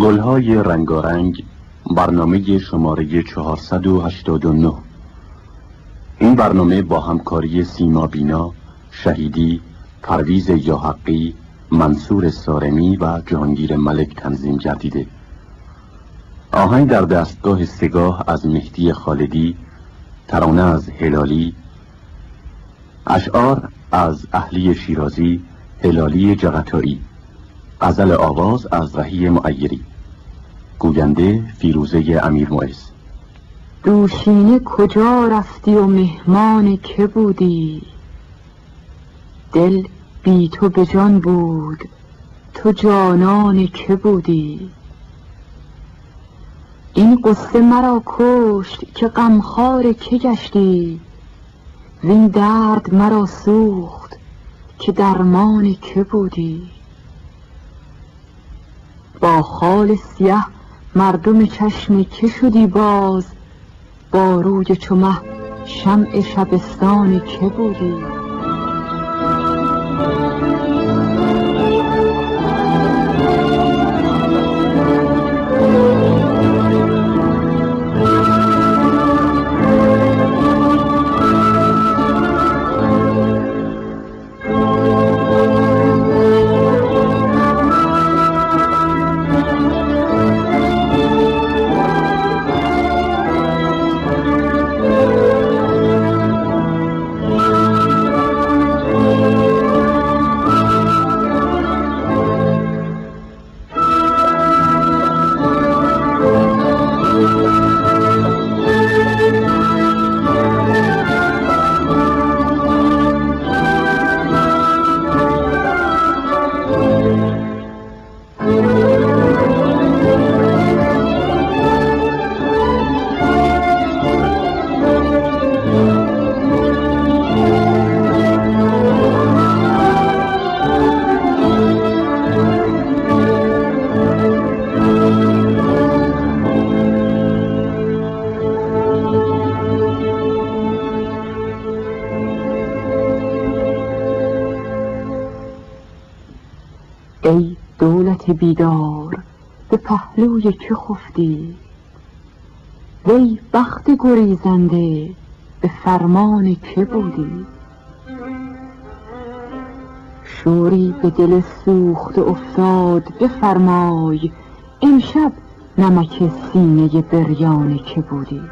گلهای رنگارنگ برنامه شماره 489 این برنامه با همکاری سیما بینا شهیدی پرویز یاحقی منصور سارمی و جهانگیر ملک تنظیم گردیده. آهنگ در دستگاه سگاه از مهدی خالدی ترانه از هلالی اشعار از اهلی شیرازی هلالی جغتایی غزل آواز از رهی معیری. گوینده فیروزه امیر معز. دوشینه کجا رفتی و مهمان که بودی؟ دل بی تو به جان بود تو جانان که بودی؟ این قصه مرا کشت که غمخوار که گشتی؟ وین درد مرا سوخت که درمان که بودی؟ با خال سیه مردم چشم که شدی باز؟ با روی چمه شمع شبستان که بودی؟ بیدار به پهلوی که خفتی؟ وی بخت گریزنده به فرمان که بودی؟ شوری به دل سوخت افتاد بفرمای امشب نمک سینه بریان که بودی؟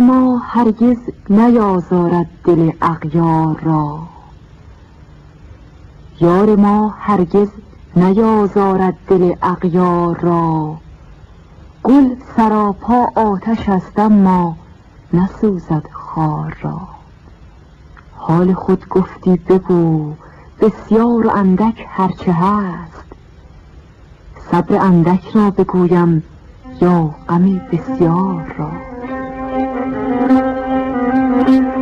ما هرگز نیازارد دل اغیار را. یار ما هرگز نیازارد دل اغیار را. گل سراپا آتش است اما نسوزد خار را. حال خود گفتی بگو بسیار اندک هرچه هست. صبر اندک را بگویم یا غم بسیار را. thank you.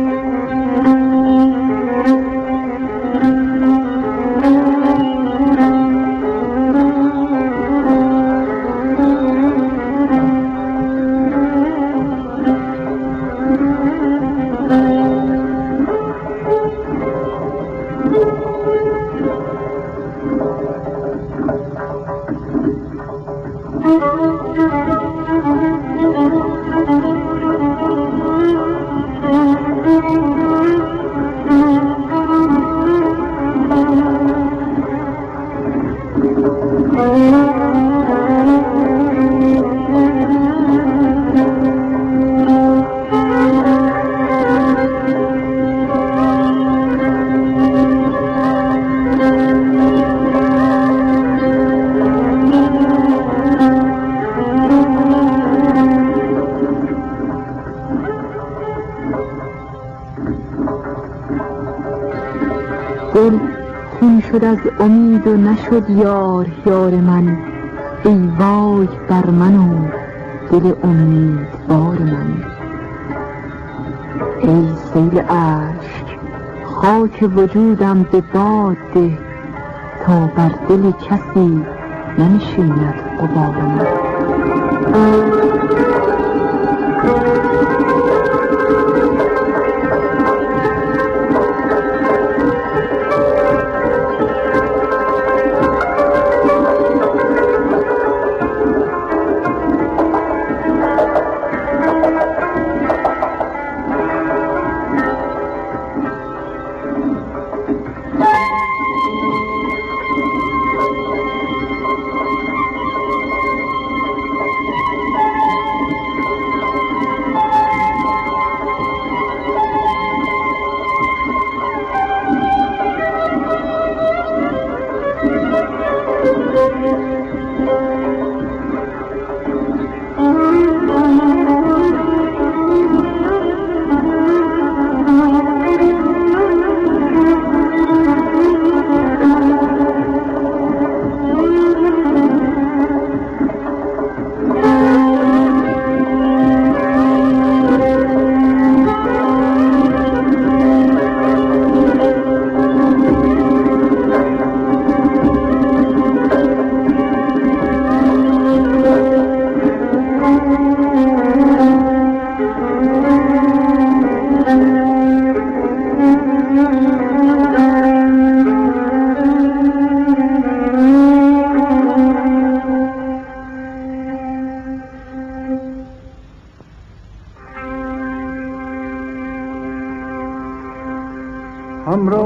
شد از امید و نشد یار یار من. ای وای بر من و دل امیدوار من. ای سیل اشک خاک وجودم به باد ده تا بر دل کسی ننشیند غبار من. हमरो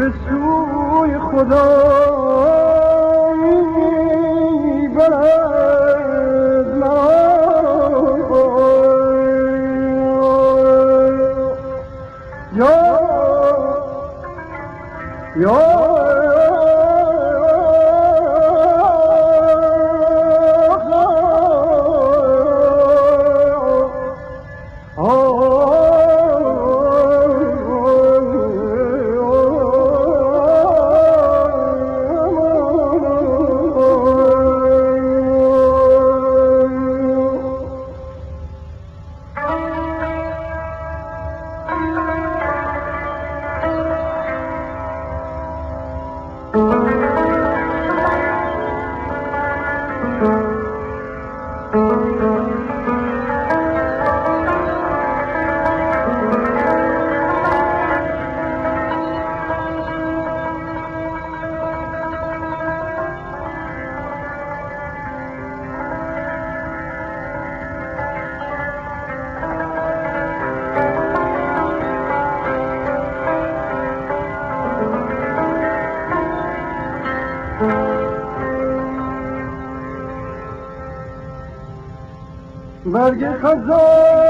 به سوی خدا برد یا یا برگ خزان.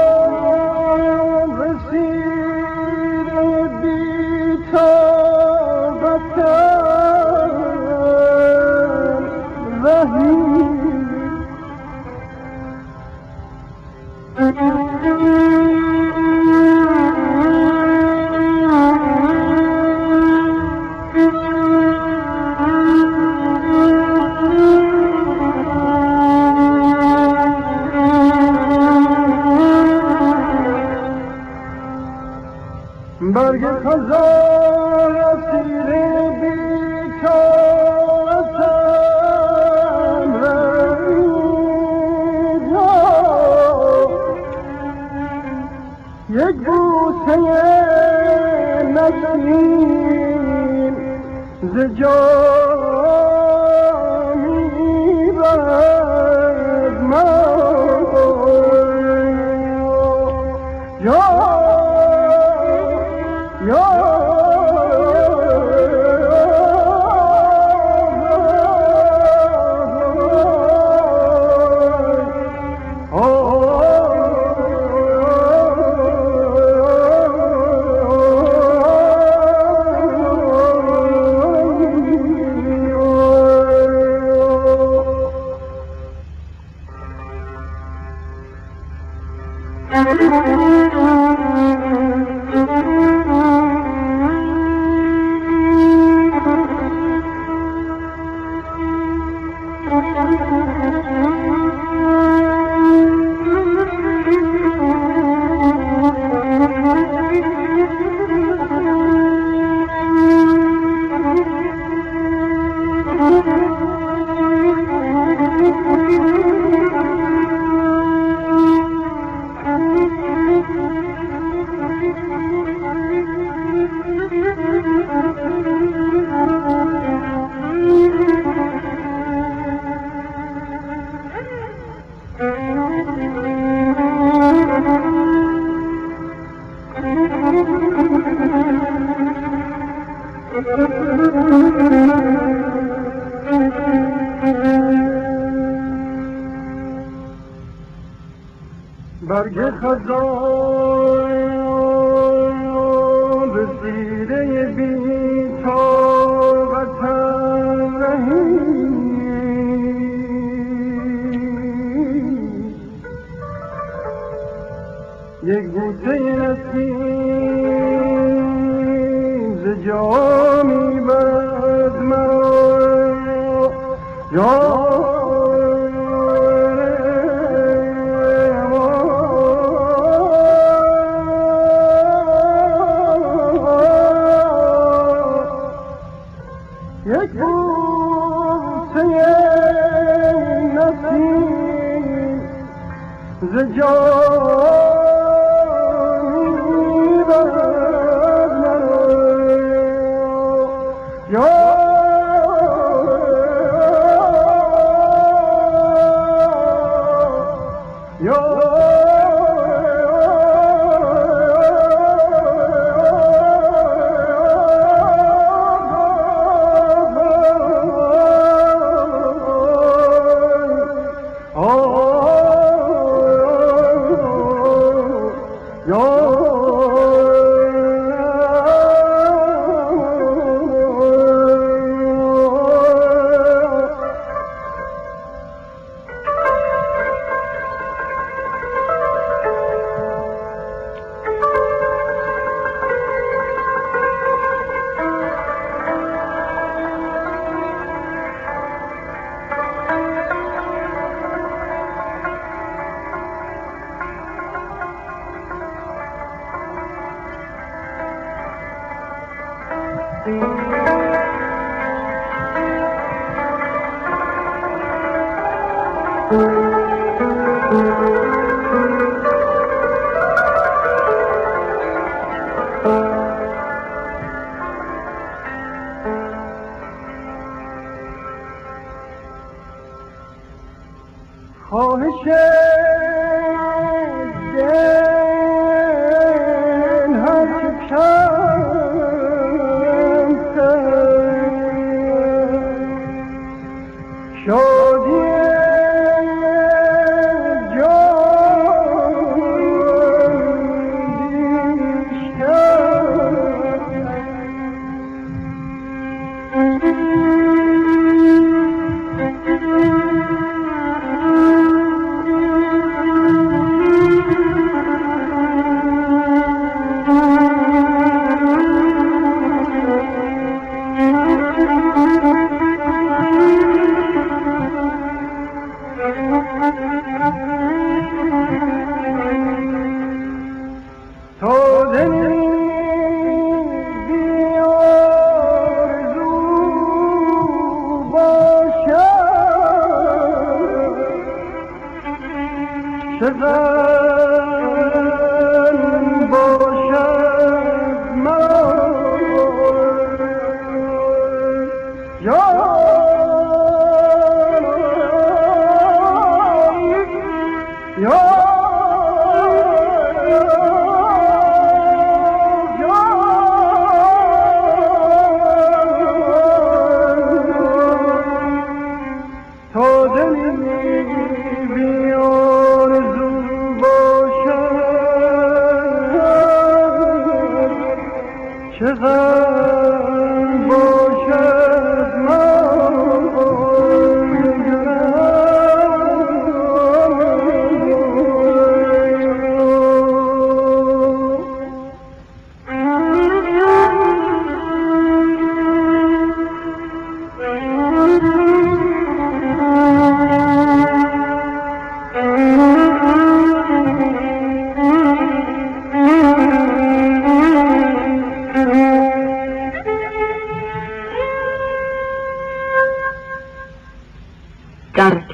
برگ خزان به سیره بی طاقتم یک بوته نسیم ز ز جانی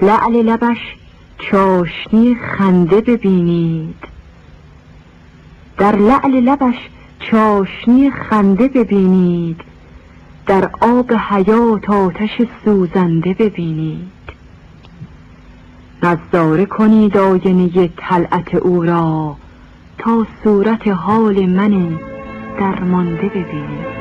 لعل لبش چاشنی خنده ببینید. در لعل لبش چاشنی خنده ببینید. در آب حیات آتش سوزنده ببینید. نظاره کنید آینه طلعت او را تا صورت حال من درمانده ببینید.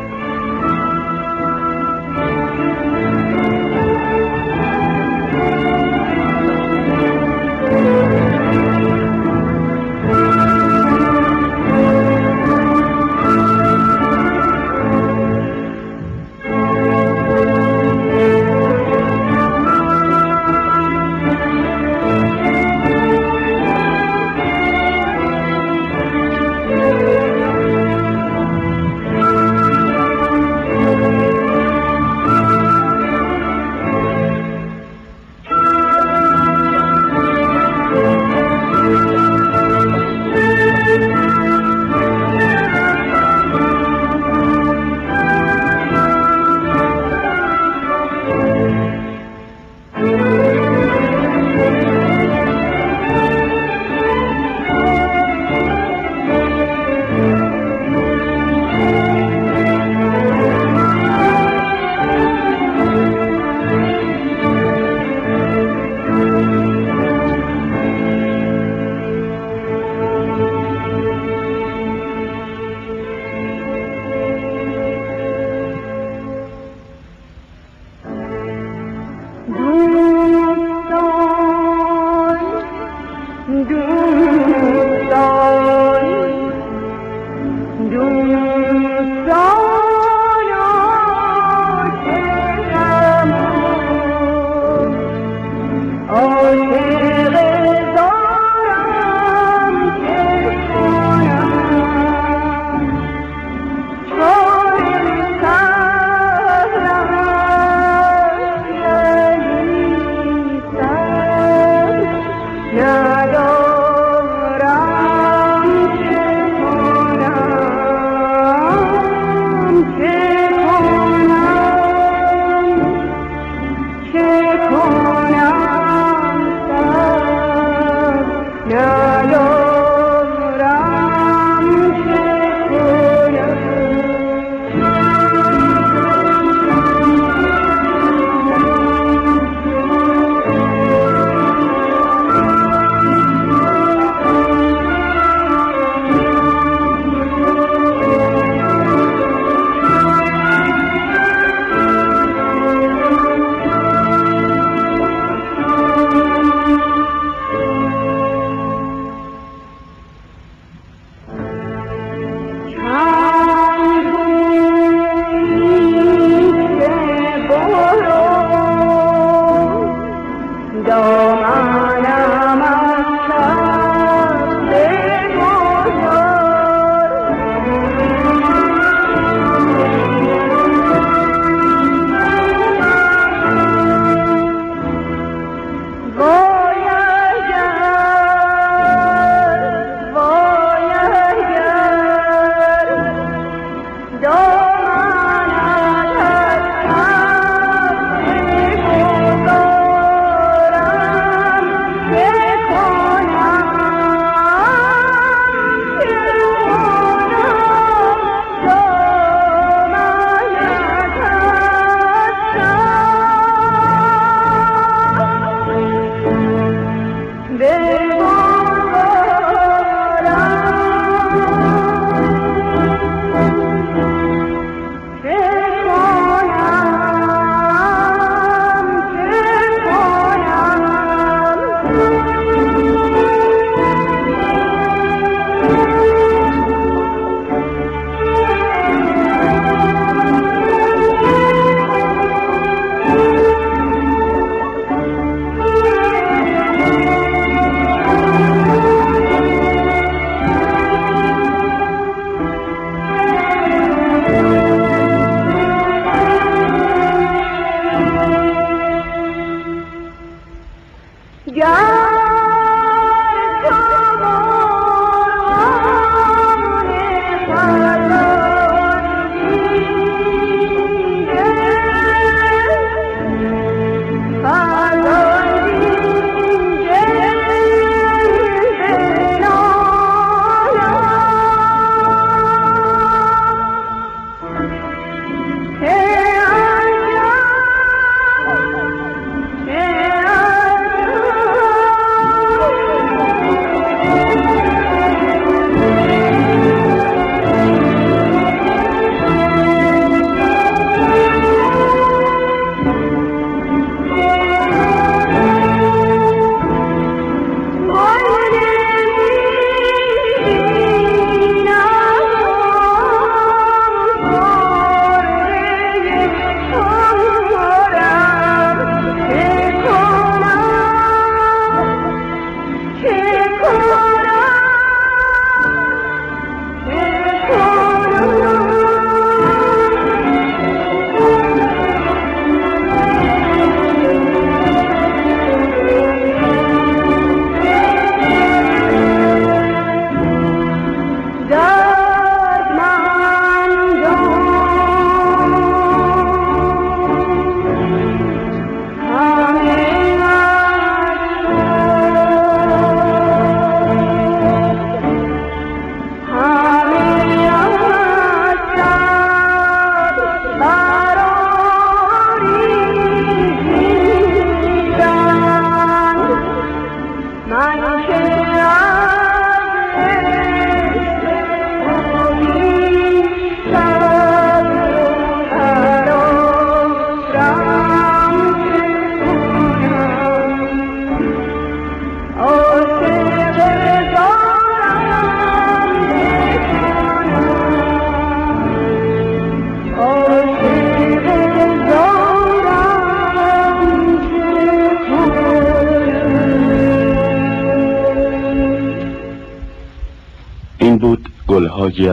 Good.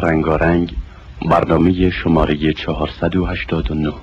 رنگارنگ برنامه شماره 489